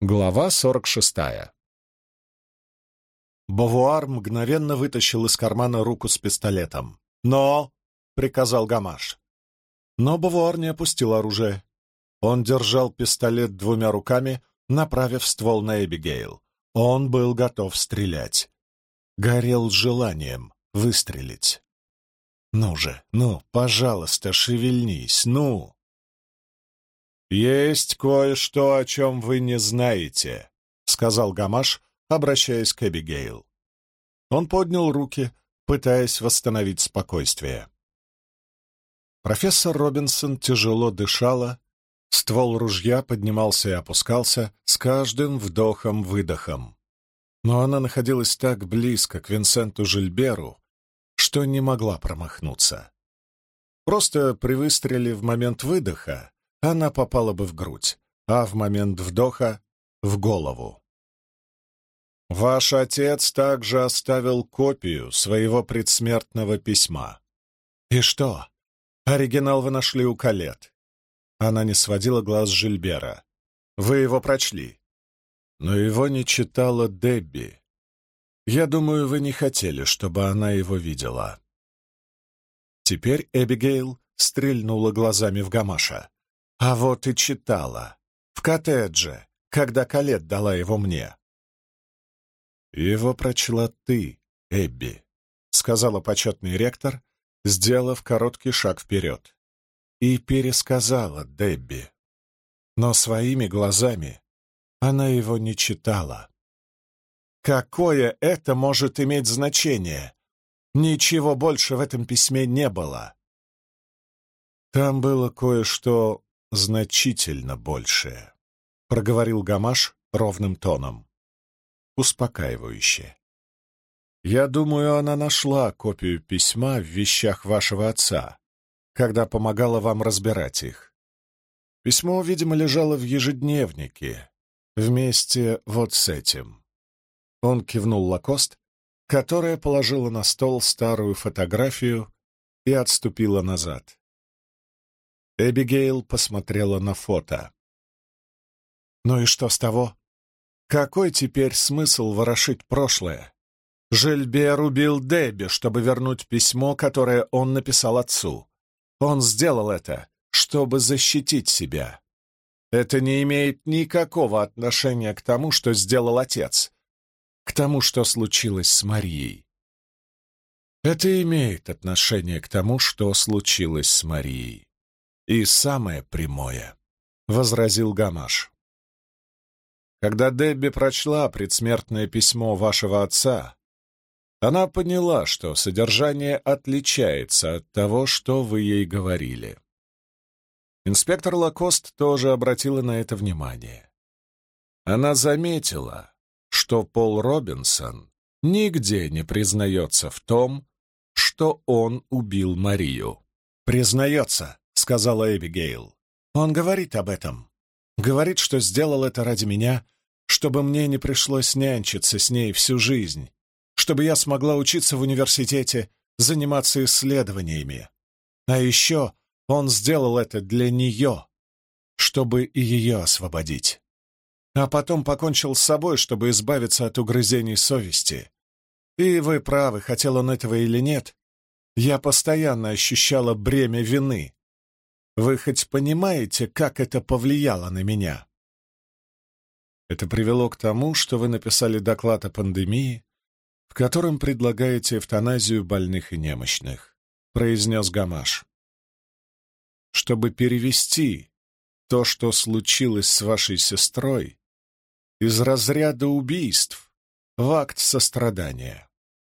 Глава сорок шестая. Бавуар мгновенно вытащил из кармана руку с пистолетом. «Но!» — приказал Гамаш. Но Бавуар не опустил оружие. Он держал пистолет двумя руками, направив ствол на Эбигейл. Он был готов стрелять. Горел желанием выстрелить. «Ну же, ну, пожалуйста, шевельнись, ну!» «Есть кое-что, о чем вы не знаете», — сказал Гамаш, обращаясь к Эбигейл. Он поднял руки, пытаясь восстановить спокойствие. Профессор Робинсон тяжело дышала, ствол ружья поднимался и опускался с каждым вдохом-выдохом. Но она находилась так близко к Винсенту Жильберу, что не могла промахнуться. Просто при выстреле в момент выдоха она попала бы в грудь, а в момент вдоха — в голову. Ваш отец также оставил копию своего предсмертного письма. И что? Оригинал вы нашли у Калет. Она не сводила глаз Жильбера. Вы его прочли. Но его не читала Дебби. Я думаю, вы не хотели, чтобы она его видела. Теперь Эбигейл стрельнула глазами в Гамаша. А вот и читала. В коттедже, когда Калет дала его мне. «Его прочла ты, Эбби», — сказала почетный ректор, сделав короткий шаг вперед. И пересказала Дебби. Но своими глазами она его не читала. Какое это может иметь значение? Ничего больше в этом письме не было. Там было кое-что значительно большее, — проговорил Гамаш ровным тоном успокаивающе. «Я думаю, она нашла копию письма в вещах вашего отца, когда помогала вам разбирать их. Письмо, видимо, лежало в ежедневнике, вместе вот с этим». Он кивнул Лакост, которая положила на стол старую фотографию и отступила назад. Эбигейл посмотрела на фото. «Ну и что с того?» Какой теперь смысл ворошить прошлое? Жильбер убил Дебби, чтобы вернуть письмо, которое он написал отцу. Он сделал это, чтобы защитить себя. Это не имеет никакого отношения к тому, что сделал отец, к тому, что случилось с Марией. Это имеет отношение к тому, что случилось с Марией. И самое прямое, — возразил Гамаш. Когда Дебби прочла предсмертное письмо вашего отца, она поняла, что содержание отличается от того, что вы ей говорили. Инспектор Лакост тоже обратила на это внимание. Она заметила, что Пол Робинсон нигде не признается в том, что он убил Марию. «Признается», — сказала Эбигейл. «Он говорит об этом. Говорит, что сделал это ради меня, чтобы мне не пришлось нянчиться с ней всю жизнь, чтобы я смогла учиться в университете, заниматься исследованиями. А еще он сделал это для нее, чтобы и ее освободить. А потом покончил с собой, чтобы избавиться от угрызений совести. И вы правы, хотел он этого или нет, я постоянно ощущала бремя вины, вы хоть понимаете, как это повлияло на меня? Это привело к тому, что вы написали доклад о пандемии, в котором предлагаете эвтаназию больных и немощных, произнес Гамаш. Чтобы перевести то, что случилось с вашей сестрой, из разряда убийств в акт сострадания.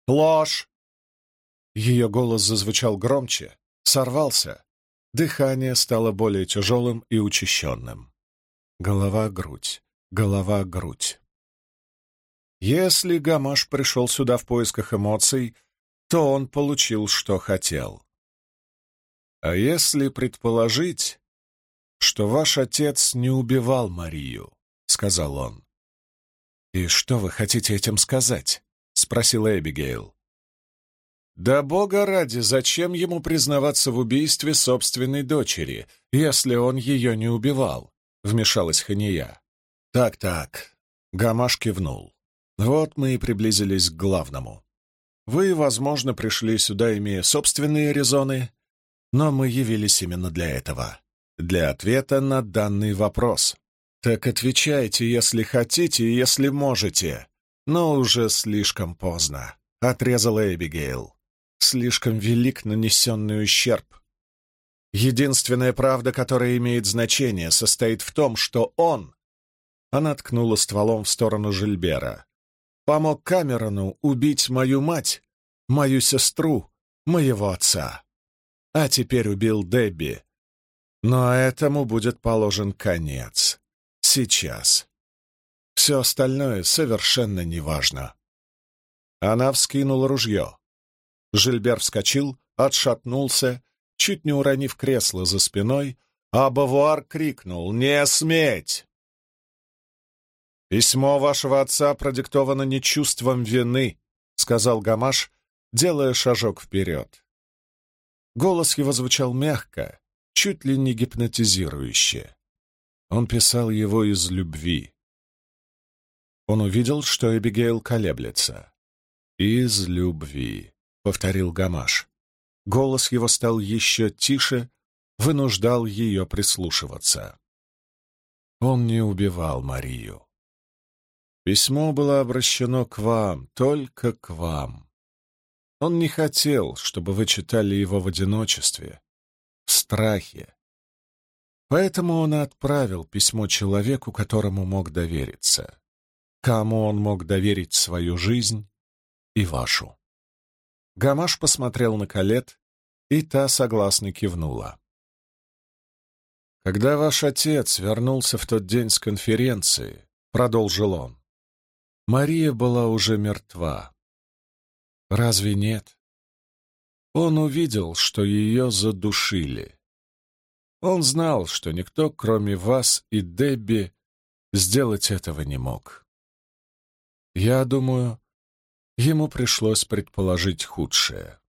Ложь! Ее голос зазвучал громче, сорвался, Дыхание стало более тяжелым и учащенным. Голова-грудь, голова-грудь. Если Гамаш пришел сюда в поисках эмоций, то он получил, что хотел. А если предположить, что ваш отец не убивал Марию, — сказал он. «И что вы хотите этим сказать?» — спросила Эбигейл. Да бога ради, зачем ему признаваться в убийстве собственной дочери, если он ее не убивал? Вмешалась Хания. «Так-так», — Гамаш кивнул. «Вот мы и приблизились к главному. Вы, возможно, пришли сюда, имея собственные резоны, но мы явились именно для этого, для ответа на данный вопрос. Так отвечайте, если хотите если можете, но уже слишком поздно», — отрезала Эбигейл. «Слишком велик нанесенный ущерб. Единственная правда, которая имеет значение, состоит в том, что он...» Она ткнула стволом в сторону Жильбера помог Камерону убить мою мать, мою сестру, моего отца. А теперь убил Дебби. Но этому будет положен конец. Сейчас. Все остальное совершенно неважно. Она вскинула ружье. Жильбер вскочил, отшатнулся, чуть не уронив кресло за спиной, а Бавуар крикнул «Не сметь!» «Письмо вашего отца продиктовано не чувством вины», — сказал Гамаш, делая шажок вперед. Голос его звучал мягко, чуть ли не гипнотизирующе. Он писал его из любви. Он увидел, что Эбигейл колеблется. «Из любви», — повторил Гамаш. Голос его стал еще тише, вынуждал ее прислушиваться. Он не убивал Марию. Письмо было обращено к вам, только к вам. Он не хотел, чтобы вы читали его в одиночестве, в страхе. Поэтому он отправил письмо человеку, которому мог довериться, кому он мог доверить свою жизнь и вашу. Гамаш посмотрел на Калет, и та согласно кивнула. «Когда ваш отец вернулся в тот день с конференции», — продолжил он, Мария была уже мертва. Разве нет? Он увидел, что ее задушили. Он знал, что никто, кроме вас и Дебби, сделать этого не мог. Я думаю, ему пришлось предположить худшее.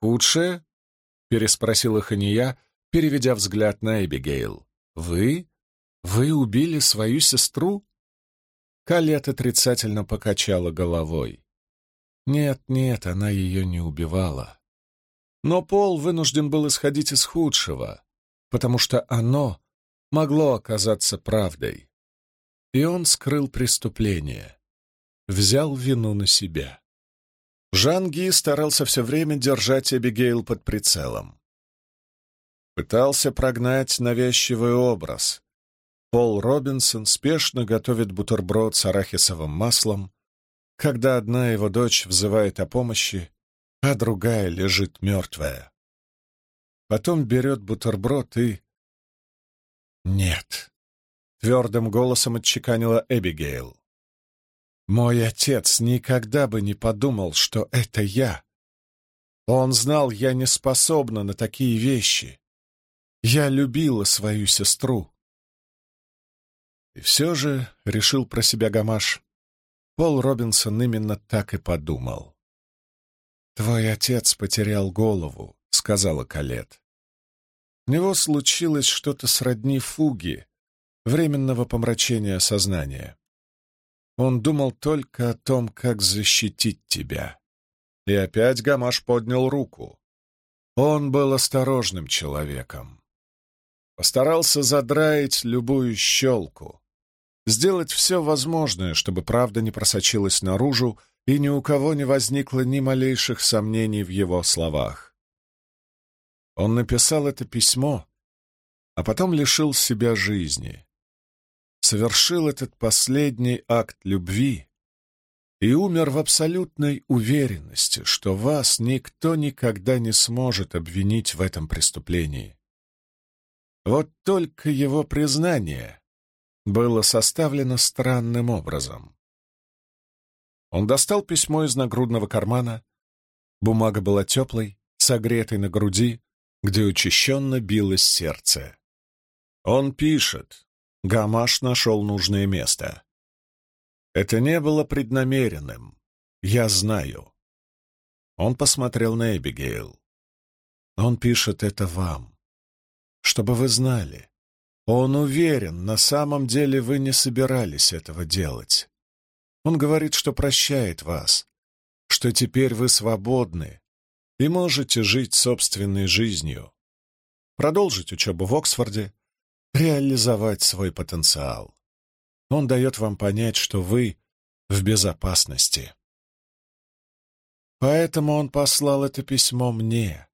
«Худшее?» — переспросила Хания, переведя взгляд на Эбигейл. «Вы? Вы убили свою сестру?» Калет отрицательно покачала головой. Нет, нет, она ее не убивала. Но Пол вынужден был исходить из худшего, потому что оно могло оказаться правдой. И он скрыл преступление, взял вину на себя. Жан Ги старался все время держать Эбигейл под прицелом. Пытался прогнать навязчивый образ, Пол Робинсон спешно готовит бутерброд с арахисовым маслом, когда одна его дочь взывает о помощи, а другая лежит мертвая. Потом берет бутерброд и... «Нет», — твердым голосом отчеканила Эбигейл. «Мой отец никогда бы не подумал, что это я. Он знал, я не способна на такие вещи. Я любила свою сестру. И все же, — решил про себя Гамаш, — Пол Робинсон именно так и подумал. «Твой отец потерял голову», — сказала Калет. У него случилось что-то сродни фуги, временного помрачения сознания. Он думал только о том, как защитить тебя. И опять Гамаш поднял руку. Он был осторожным человеком. Постарался задраить любую щелку, сделать все возможное, чтобы правда не просочилась наружу и ни у кого не возникло ни малейших сомнений в его словах. Он написал это письмо, а потом лишил себя жизни, совершил этот последний акт любви и умер в абсолютной уверенности, что вас никто никогда не сможет обвинить в этом преступлении. Вот только его признание было составлено странным образом. Он достал письмо из нагрудного кармана. Бумага была теплой, согретой на груди, где учащенно билось сердце. Он пишет. Гамаш нашел нужное место. Это не было преднамеренным. Я знаю. Он посмотрел на Эбигейл. Он пишет это вам, чтобы вы знали. Он уверен, на самом деле вы не собирались этого делать. Он говорит, что прощает вас, что теперь вы свободны и можете жить собственной жизнью, продолжить учебу в Оксфорде, реализовать свой потенциал. Он дает вам понять, что вы в безопасности. Поэтому он послал это письмо мне.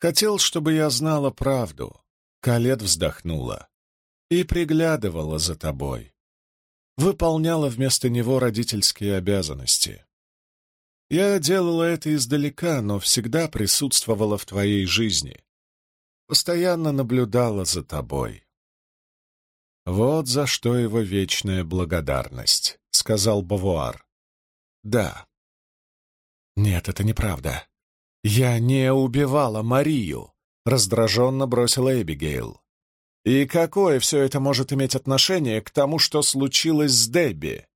Хотел, чтобы я знала правду. Калет вздохнула и приглядывала за тобой. Выполняла вместо него родительские обязанности. Я делала это издалека, но всегда присутствовала в твоей жизни. Постоянно наблюдала за тобой. Вот за что его вечная благодарность, — сказал Бавуар. Да. Нет, это неправда. Я не убивала Марию, — раздраженно бросила Эбигейл. И какое все это может иметь отношение к тому, что случилось с Дебби?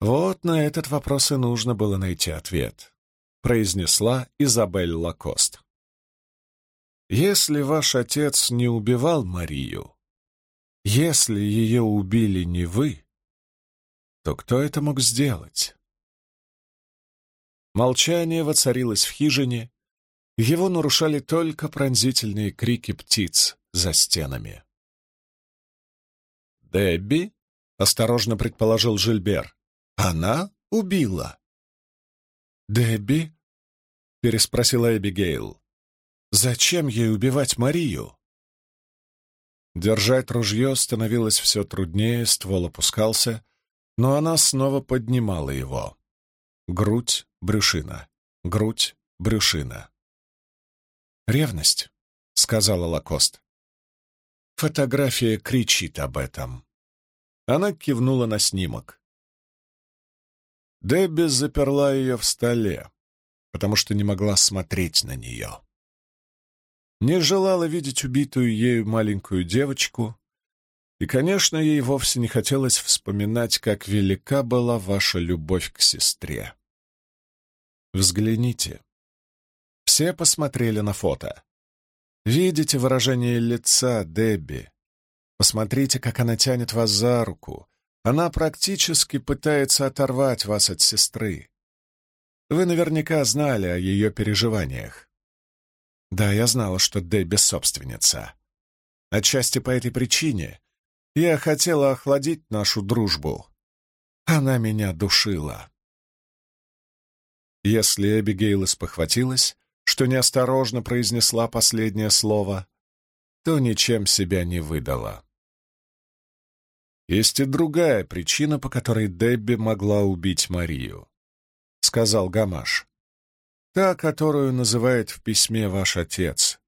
Вот на этот вопрос и нужно было найти ответ, — произнесла Изабель Лакост. Если ваш отец не убивал Марию, если ее убили не вы, то кто это мог сделать? Молчание воцарилось в хижине, его нарушали только пронзительные крики птиц за стенами. «Дебби?» — осторожно предположил Жильбер. «Она убила?» «Дебби?» — переспросила Эбигейл. «Зачем ей убивать Марию?» Держать ружье становилось все труднее, ствол опускался, но она снова поднимала его. Грудь, брюшина, грудь, брюшина. «Ревность», — сказала Лакост. «Фотография кричит об этом». Она кивнула на снимок. Дебби заперла ее в столе, потому что не могла смотреть на нее не желала видеть убитую ею маленькую девочку, и, конечно, ей вовсе не хотелось вспоминать, как велика была ваша любовь к сестре. Взгляните. Все посмотрели на фото. Видите выражение лица Дебби? Посмотрите, как она тянет вас за руку. Она практически пытается оторвать вас от сестры. Вы наверняка знали о ее переживаниях. Да, я знала, что Дебби собственница. Отчасти по этой причине я хотела охладить нашу дружбу. Она меня душила. Если Эбигейл спохватилась, что неосторожно произнесла последнее слово, то ничем себя не выдала. Есть и другая причина, по которой Дебби могла убить Марию, — сказал Гамаш. Та, которую называет в письме ваш отец,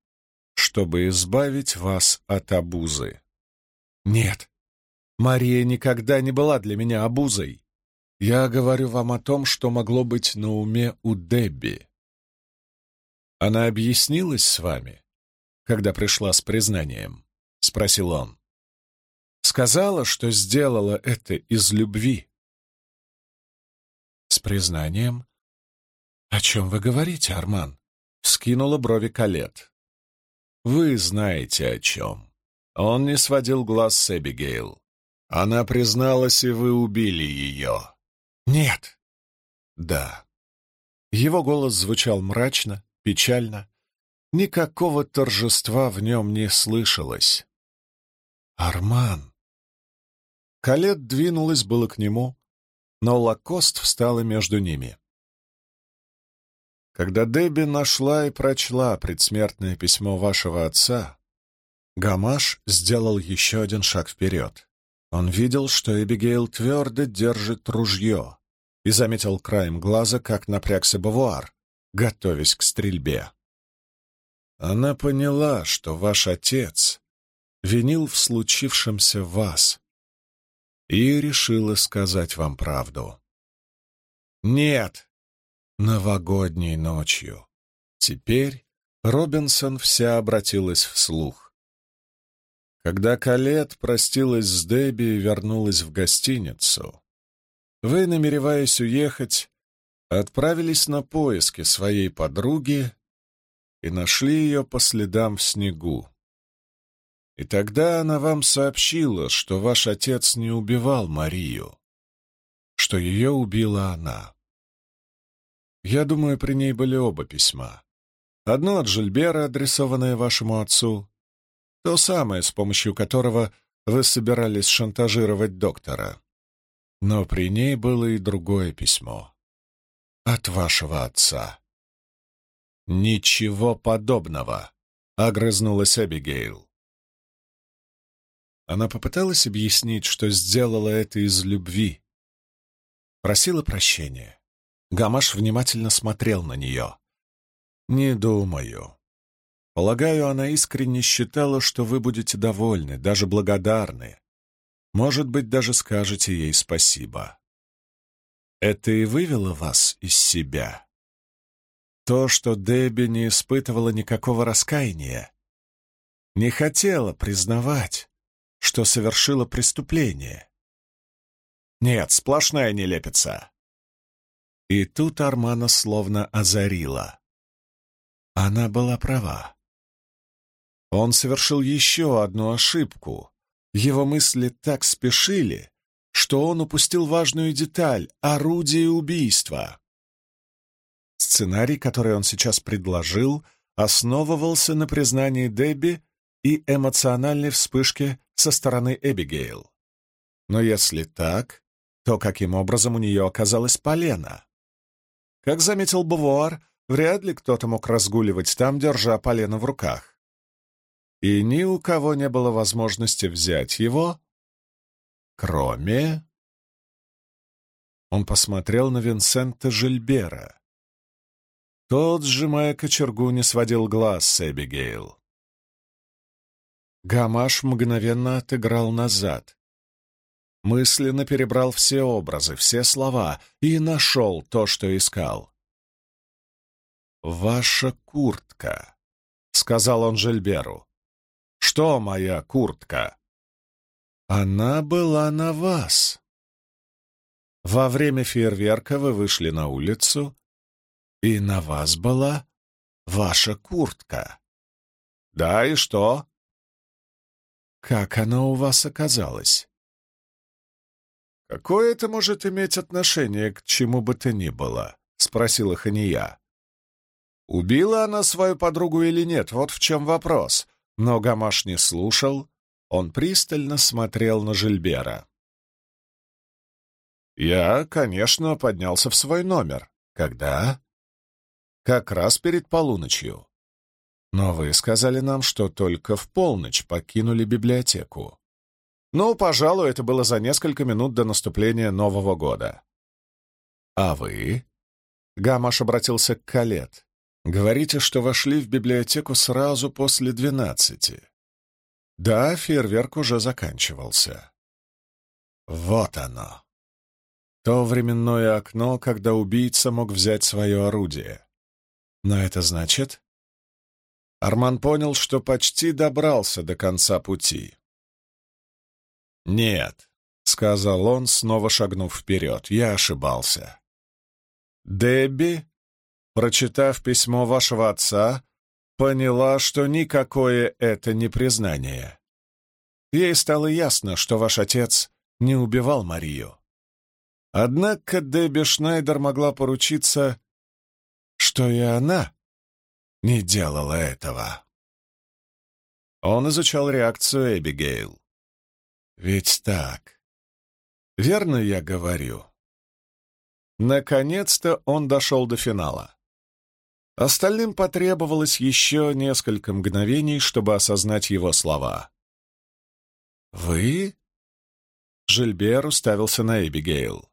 чтобы избавить вас от обузы. Нет, Мария никогда не была для меня обузой. Я говорю вам о том, что могло быть на уме у Дебби. Она объяснилась с вами, когда пришла с признанием? — спросил он. Сказала, что сделала это из любви. С признанием «О чем вы говорите, Арман?» — скинула брови Калет. «Вы знаете, о чем». Он не сводил глаз с Эбигейл. Она призналась, и вы убили ее. «Нет». «Да». Его голос звучал мрачно, печально. Никакого торжества в нем не слышалось. «Арман!» Калет двинулась было к нему, но Лакост встала между ними. Когда Дебби нашла и прочла предсмертное письмо вашего отца, Гамаш сделал еще один шаг вперед. Он видел, что Эбигейл твердо держит ружье, и заметил краем глаза, как напрягся Бавуар, готовясь к стрельбе. Она поняла, что ваш отец винил в случившемся вас, и решила сказать вам правду. «Нет!» Новогодней ночью. Теперь Робинсон вся обратилась вслух. Когда Калет простилась с Дебби и вернулась в гостиницу, вы, намереваясь уехать, отправились на поиски своей подруги и нашли ее по следам в снегу. И тогда она вам сообщила, что ваш отец не убивал Марию, что ее убила она. Я думаю, при ней были оба письма. Одно от Жильбера, адресованное вашему отцу, то самое, с помощью которого вы собирались шантажировать доктора. Но при ней было и другое письмо. От вашего отца. «Ничего подобного», — огрызнулась Эбигейл. Она попыталась объяснить, что сделала это из любви. Просила прощения. Гамаш внимательно смотрел на нее. «Не думаю. Полагаю, она искренне считала, что вы будете довольны, даже благодарны. Может быть, даже скажете ей спасибо. Это и вывело вас из себя?» То, что Дебби не испытывала никакого раскаяния, не хотела признавать, что совершила преступление. Нет, сплошная нелепица. И тут Армана словно озарила. Она была права. Он совершил еще одну ошибку. Его мысли так спешили, что он упустил важную деталь — орудие убийства. Сценарий, который он сейчас предложил, основывался на признании Дебби и эмоциональной вспышке со стороны Эбигейл. Но если так, то каким образом у нее оказалась полена? Как заметил Бувуар, вряд ли кто-то мог разгуливать там, держа полено в руках. И ни у кого не было возможности взять его, кроме... Он посмотрел на Винсента Жильбера. Тот, сжимая кочергу, не сводил глаз с Эбигейл. Гамаш мгновенно отыграл назад. Мысленно перебрал все образы, все слова и нашел то, что искал. «Ваша куртка», — сказал он Жильберу. «Что моя куртка?» «Она была на вас». Во время фейерверка вы вышли на улицу и на вас была ваша куртка. Да, и что? Как она у вас оказалась? Какое это может иметь отношение к чему бы то ни было? Спросила Хания. Убила она свою подругу или нет, вот в чем вопрос. Но Гамаш не слушал, он пристально смотрел на Жильбера. Я, конечно, поднялся в свой номер. Когда? как раз перед полуночью. Но вы сказали нам, что только в полночь покинули библиотеку. Ну, пожалуй, это было за несколько минут до наступления Нового года. А вы? Гамаш обратился к Калет. Говорите, что вошли в библиотеку сразу после двенадцати. Да, фейерверк уже заканчивался. Вот оно. То временное окно, когда убийца мог взять свое орудие. Но это значит... Арман понял, что почти добрался до конца пути. «Нет», — сказал он, снова шагнув вперед, — «я ошибался». Дебби, прочитав письмо вашего отца, поняла, что никакое это не признание. Ей стало ясно, что ваш отец не убивал Марию. Однако Дебби Шнайдер могла поручиться, что и она не делала этого. Он изучал реакцию Эбигейл. «Ведь так. Верно я говорю?» Наконец-то он дошел до финала. Остальным потребовалось еще несколько мгновений, чтобы осознать его слова. «Вы?» Жильбер уставился на Эбигейл.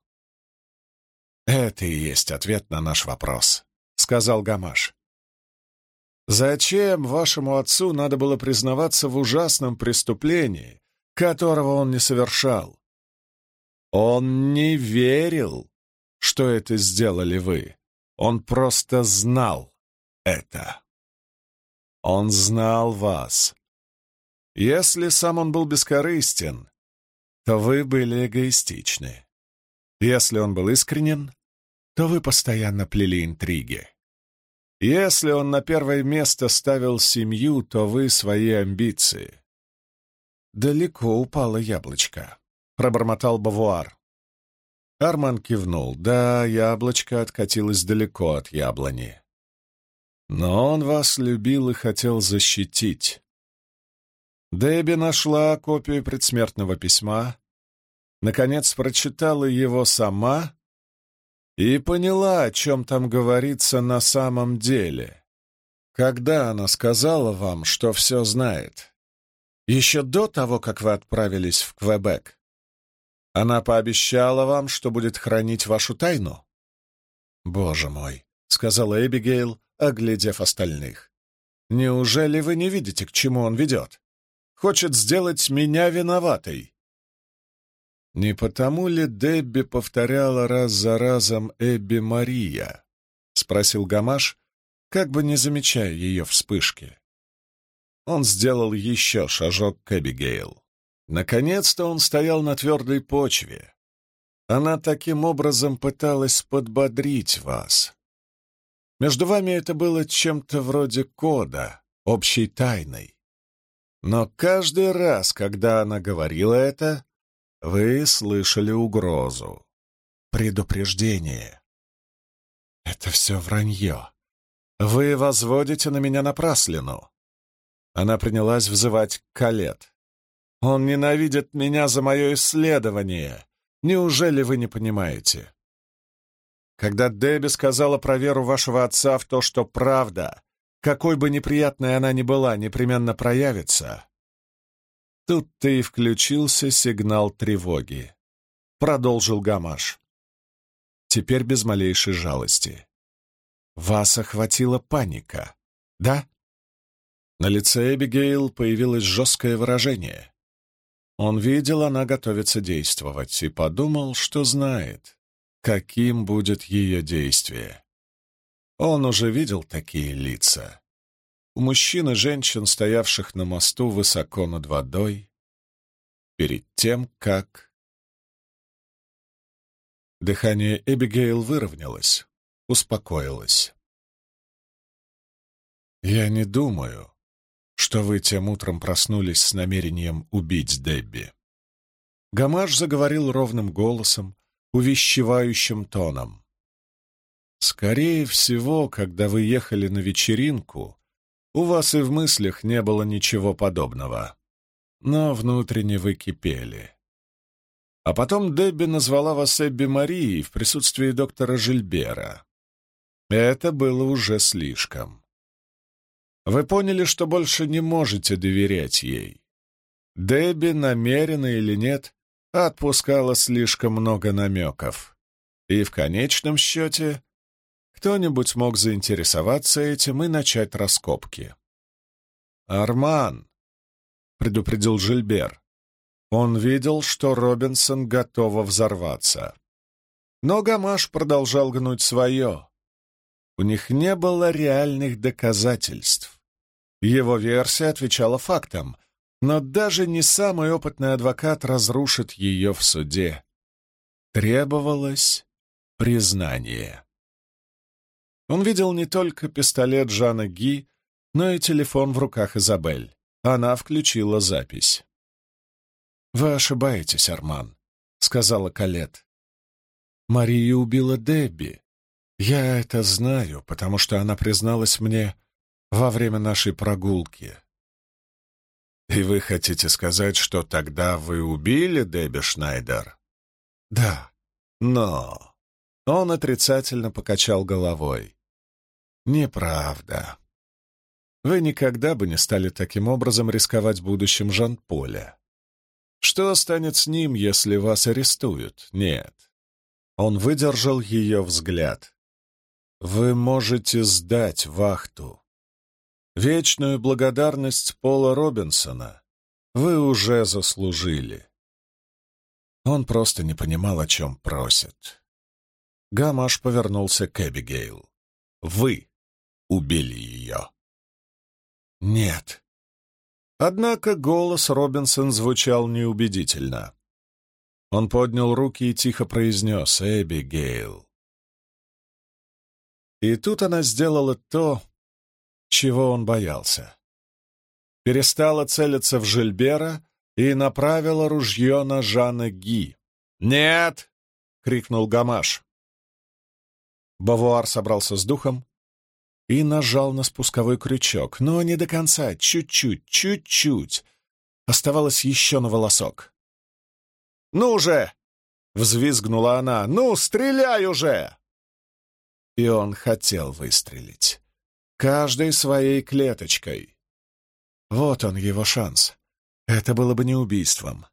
«Это и есть ответ на наш вопрос сказал Гамаш. «Зачем вашему отцу надо было признаваться в ужасном преступлении, которого он не совершал? Он не верил, что это сделали вы. Он просто знал это. Он знал вас. Если сам он был бескорыстен, то вы были эгоистичны. Если он был искренен, то вы постоянно плели интриги. Если он на первое место ставил семью, то вы свои амбиции. Далеко упало яблочко», — пробормотал Бавуар. Арман кивнул. «Да, яблочко откатилось далеко от яблони. Но он вас любил и хотел защитить. Дебби нашла копию предсмертного письма, наконец прочитала его сама и поняла, о чем там говорится на самом деле. Когда она сказала вам, что все знает? Еще до того, как вы отправились в Квебек. Она пообещала вам, что будет хранить вашу тайну? «Боже мой», — сказала Эбигейл, оглядев остальных. «Неужели вы не видите, к чему он ведет? Хочет сделать меня виноватой. Не потому ли Дебби повторяла раз за разом «Эбби Мария»? — спросил Гамаш, как бы не замечая ее вспышки. Он сделал еще шажок к Эбигейл. Наконец-то он стоял на твердой почве. Она таким образом пыталась подбодрить вас. Между вами это было чем-то вроде кода, общей тайной. Но каждый раз, когда она говорила это, вы слышали угрозу, предупреждение. Это все вранье. Вы возводите на меня напраслину. Она принялась взывать Калет. Он ненавидит меня за мое исследование. Неужели вы не понимаете? Когда Дебби сказала про веру вашего отца в то, что правда, какой бы неприятной она ни была, непременно проявится. Тут-то и включился сигнал тревоги. Продолжил Гамаш. Теперь без малейшей жалости. Вас охватила паника, да? На лице Эбигейл появилось жесткое выражение. Он видел, она готовится действовать, и подумал, что знает, каким будет ее действие. Он уже видел такие лица. У мужчин и женщин, стоявших на мосту высоко над водой, перед тем, как... Дыхание Эбигейл выровнялось, успокоилось. «Я не думаю, что вы тем утром проснулись с намерением убить Дебби». Гамаш заговорил ровным голосом, увещевающим тоном. Скорее всего, когда вы ехали на вечеринку, у вас и в мыслях не было ничего подобного. Но внутренне вы кипели. А потом Дебби назвала вас Эбби Марией в присутствии доктора Жильбера. Это было уже слишком. Вы поняли, что больше не можете доверять ей. Дебби, намеренно или нет, отпускала слишком много намеков. И в конечном счете кто-нибудь мог заинтересоваться этим и начать раскопки. «Арман!» — предупредил Жильбер. Он видел, что Робинсон готова взорваться. Но Гамаш продолжал гнуть свое. У них не было реальных доказательств. Его версия отвечала фактам, но даже не самый опытный адвокат разрушит ее в суде. Требовалось признание. Он видел не только пистолет Жана Ги, но и телефон в руках Изабель. Она включила запись. «Вы ошибаетесь, Арман», — сказала Калет. «Мария убила Дебби. Я это знаю, потому что она призналась мне во время нашей прогулки». «И вы хотите сказать, что тогда вы убили Дебби Шнайдер?» «Да, но...» Он отрицательно покачал головой. Неправда. Вы никогда бы не стали таким образом рисковать будущим Жан-Поля. Что станет с ним, если вас арестуют? Нет. Он выдержал ее взгляд. Вы можете сдать вахту. Вечную благодарность Пола Робинсона вы уже заслужили. Он просто не понимал, о чем просит. Гамаш повернулся к Эбигейл. «Вы убили ее. Нет. Однако голос Робинсон звучал неубедительно. Он поднял руки и тихо произнес «Эбигейл». И тут она сделала то, чего он боялся. Перестала целиться в Жильбера и направила ружье на Жана Ги. «Нет!» — крикнул Гамаш. Бавуар собрался с духом и нажал на спусковой крючок, но не до конца, чуть-чуть, чуть-чуть. Оставалось еще на волосок. «Ну же!» — взвизгнула она. «Ну, стреляй уже!» И он хотел выстрелить. Каждой своей клеточкой. Вот он, его шанс. Это было бы не убийством.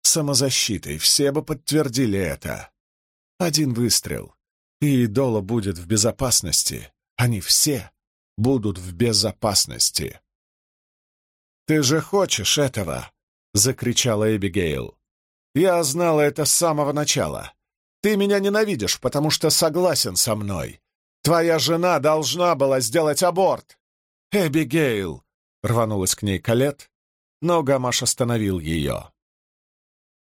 Самозащитой, все бы подтвердили это. Один выстрел, и Идола будет в безопасности. Они все будут в безопасности. «Ты же хочешь этого!» — закричала Эбигейл. «Я знала это с самого начала. Ты меня ненавидишь, потому что согласен со мной. Твоя жена должна была сделать аборт!» «Эбигейл!» — рванулась к ней Калет, но Гамаш остановил ее.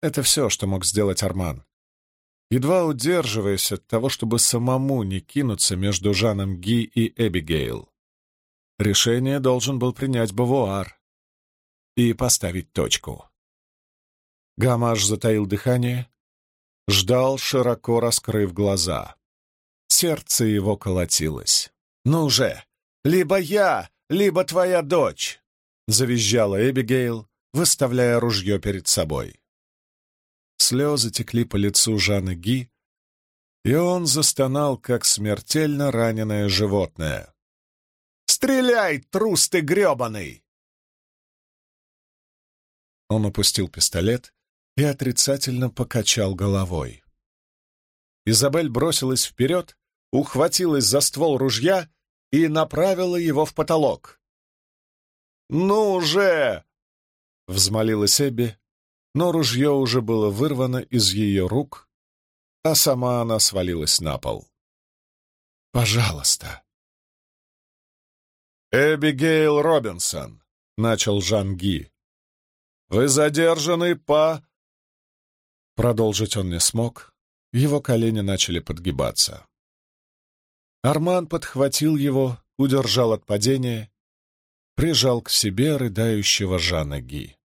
Это все, что мог сделать Арман. Едва удерживаясь от того, чтобы самому не кинуться между Жаном Ги и Эбигейл. Решение должен был принять Бавуар и поставить точку. Гамаш затаил дыхание, ждал, широко раскрыв глаза. Сердце его колотилось. «Ну же! Либо я, либо твоя дочь!» — завизжала Эбигейл, выставляя ружье перед собой. Слезы текли по лицу Жанны Ги, и он застонал, как смертельно раненое животное. «Стреляй, трус ты гребаный!» Он опустил пистолет и отрицательно покачал головой. Изабель бросилась вперед, ухватилась за ствол ружья и направила его в потолок. «Ну же!» — взмолилась Эбби, но ружье уже было вырвано из ее рук, а сама она свалилась на пол. «Пожалуйста!» «Эбигейл Робинсон», — начал Жан Ги. «Вы задержаны по...» Продолжить он не смог, его колени начали подгибаться. Арман подхватил его, удержал от падения, прижал к себе рыдающего Жана Ги.